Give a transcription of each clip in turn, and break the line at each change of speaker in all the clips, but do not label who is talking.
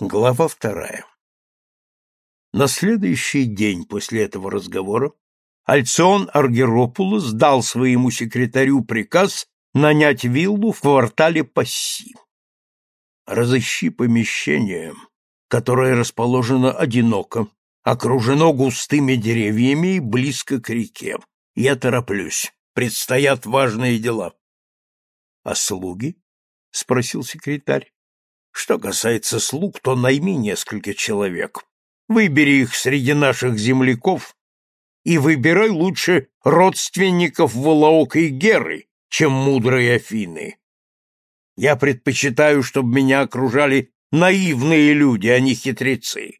Глава вторая. На следующий день после этого разговора Альцион Аргеропулос дал своему секретарю приказ нанять виллу в квартале Пасси. Разыщи помещение, которое расположено одиноко, окружено густыми деревьями и близко к реке. Я тороплюсь. Предстоят важные дела. — А слуги? — спросил секретарь. Что касается слуг, то найми несколько человек. Выбери их среди наших земляков и выбирай лучше родственников Волоока и Геры, чем мудрые Афины. Я предпочитаю, чтобы меня окружали наивные люди, а не хитрецы.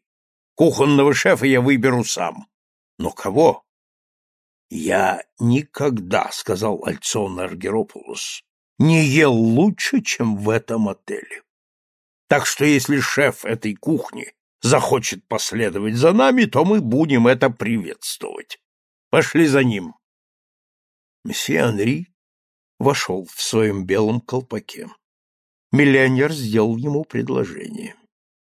Кухонного шефа я выберу сам. Но кого? Я никогда, — сказал Альцон Аргеропулос, — не ел лучше, чем в этом отеле. Так что если шеф этой кухни захочет последовать за нами, то мы будем это приветствовать. Пошли за ним. Месье Анри вошел в своем белом колпаке. Миллионер сделал ему предложение.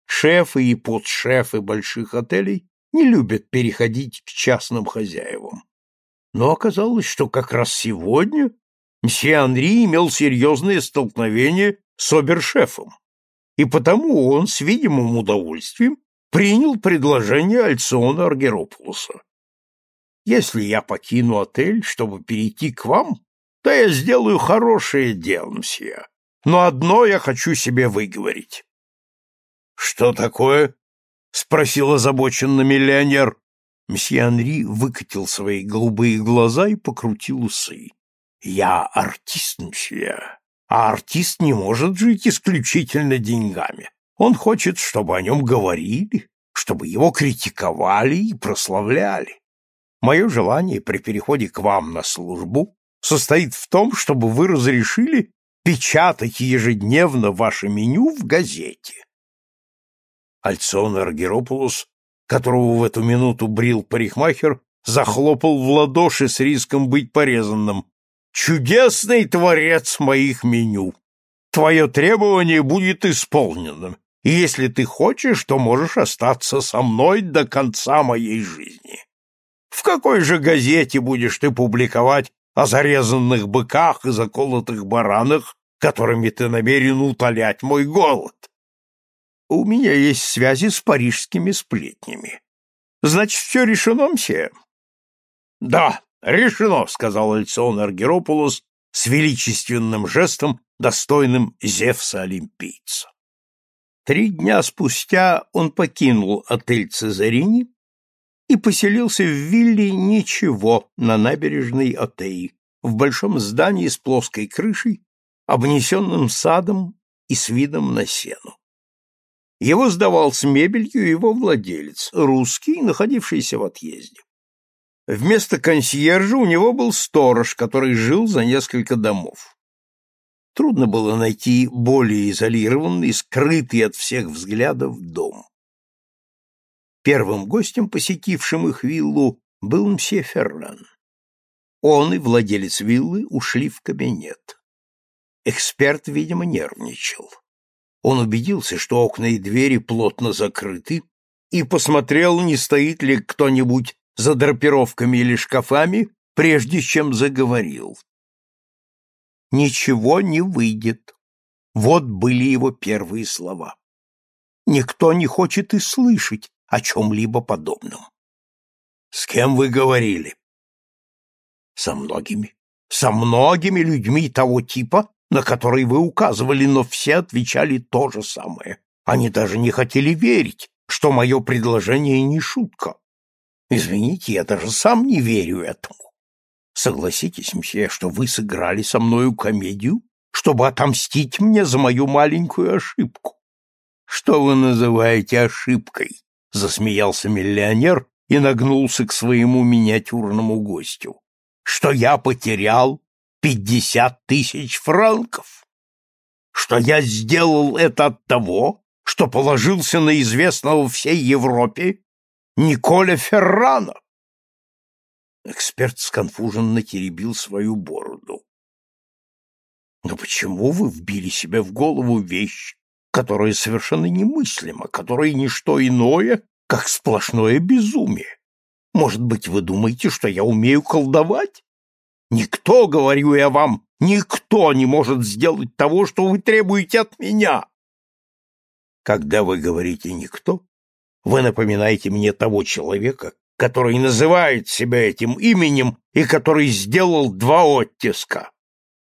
Шефы и подшефы больших отелей не любят переходить к частным хозяевам. Но оказалось, что как раз сегодня мсье Анри имел серьезное столкновение с обершефом и потому он с видимым удовольствием принял предложение Альциона Аргеропулоса. Если я покину отель, чтобы перейти к вам, то я сделаю хорошее дело, мсье. Но одно я хочу себе выговорить. — Что такое? — спросил озабоченно миллионер. Мсье Анри выкатил свои голубые глаза и покрутил усы. — Я артист, мсье. А артист не может жить исключительно деньгами. Он хочет, чтобы о нем говорили, чтобы его критиковали и прославляли. Мое желание при переходе к вам на службу состоит в том, чтобы вы разрешили печатать ежедневно ваше меню в газете. Альцион Аргеропулос, которого в эту минуту брил парикмахер, захлопал в ладоши с риском быть порезанным чудесный творец моих меню. Твое требование будет исполнено, и если ты хочешь, то можешь остаться со мной до конца моей жизни. В какой же газете будешь ты публиковать о зарезанных быках и заколотых баранах, которыми ты намерен утолять мой голод? У меня есть связи с парижскими сплетнями. Значит, все решено, мсье? Да, Решено, сказал Альцион Аргеропулос с величественным жестом, достойным Зевса-олимпийца. Три дня спустя он покинул отель Цезарини и поселился в вилле «Ничего» на набережной Отеи, в большом здании с плоской крышей, обнесенным садом и с видом на сену. Его сдавал с мебелью его владелец, русский, находившийся в отъезде. Вместо консьержа у него был сторож, который жил за несколько домов. Трудно было найти более изолированный, скрытый от всех взглядов дом. Первым гостем, посетившим их виллу, был мсье Ферран. Он и владелец виллы ушли в кабинет. Эксперт, видимо, нервничал. Он убедился, что окна и двери плотно закрыты, и посмотрел, не стоит ли кто-нибудь за драпировками или шкафами, прежде чем заговорил. «Ничего не выйдет». Вот были его первые слова. Никто не хочет и слышать о чем-либо подобном. «С кем вы говорили?» «Со многими. Со многими людьми того типа, на который вы указывали, но все отвечали то же самое. Они даже не хотели верить, что мое предложение не шутка. Извините, я даже сам не верю этому. Согласитесь, мсье, что вы сыграли со мною комедию, чтобы отомстить мне за мою маленькую ошибку. Что вы называете ошибкой? Засмеялся миллионер и нагнулся к своему миниатюрному гостю. Что я потерял пятьдесят тысяч франков? Что я сделал это от того, что положился на известного всей Европе Николя Феррано. Эксперт сконфуженно теребил свою бороду. Но почему вы вбили себе в голову вещь, которое совершенно немыслимо, которое не что иное, как сплошное безумие. Может быть, вы думаете, что я умею колдовать? Никто, говорю я вам, никто не может сделать того, что вы требуете от меня. Когда вы говорите «никто», вы напоминаете мне того человека, который называет себя этим именем и который сделал два оттиска.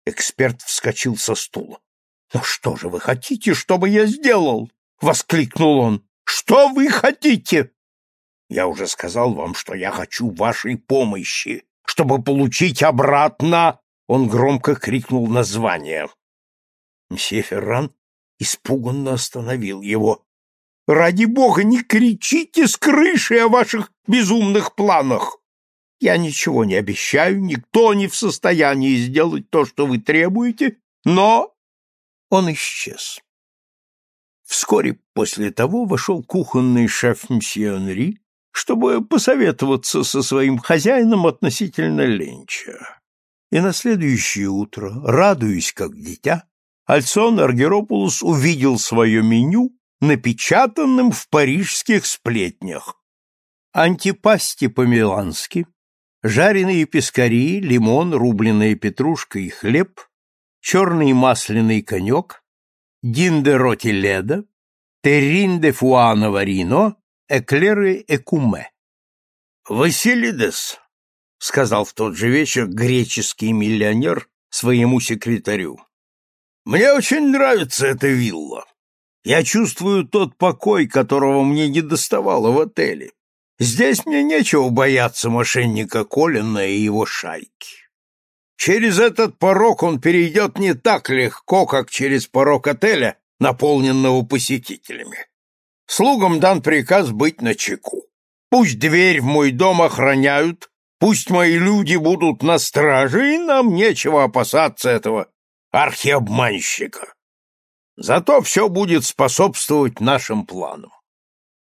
Эксперт вскочил со стула. «Ну что же вы хотите, чтобы я сделал?» — воскликнул он. «Что вы хотите?» «Я уже сказал вам, что я хочу вашей помощи, чтобы получить обратно...» Он громко крикнул название. Мсье Ферран испуганно остановил его. «Ради бога, не кричите с крыши о ваших безумных планах! Я ничего не обещаю, никто не в состоянии сделать то, что вы требуете, но он исчез. Вскоре после того вошел кухонный шеф мсье Анри, чтобы посоветоваться со своим хозяином относительно ленча. И на следующее утро, радуясь как дитя, Альсон Аргеропулос увидел свое меню, напечатанным в парижских сплетнях. Антипасти по-милански, жареные пескари, лимон, рубленая петрушка и хлеб, черный масляный конек, дин де роти леда, террин де фуана варино, эклеры экуме. «Василидес», — сказал в тот же вечер греческий миллионер своему секретарю, — «мне очень нравится эта вилла. Я чувствую тот покой, которого мне не доставало в отеле. Здесь мне нечего бояться мошенника Колина и его шайки. Через этот порог он перейдет не так легко, как через порог отеля, наполненного посетителями. Слугам дан приказ быть начеку. Пусть дверь в мой дом охраняют, пусть мои люди будут на страже, и нам нечего опасаться этого архиобманщика. Зато все будет способствовать нашим планам.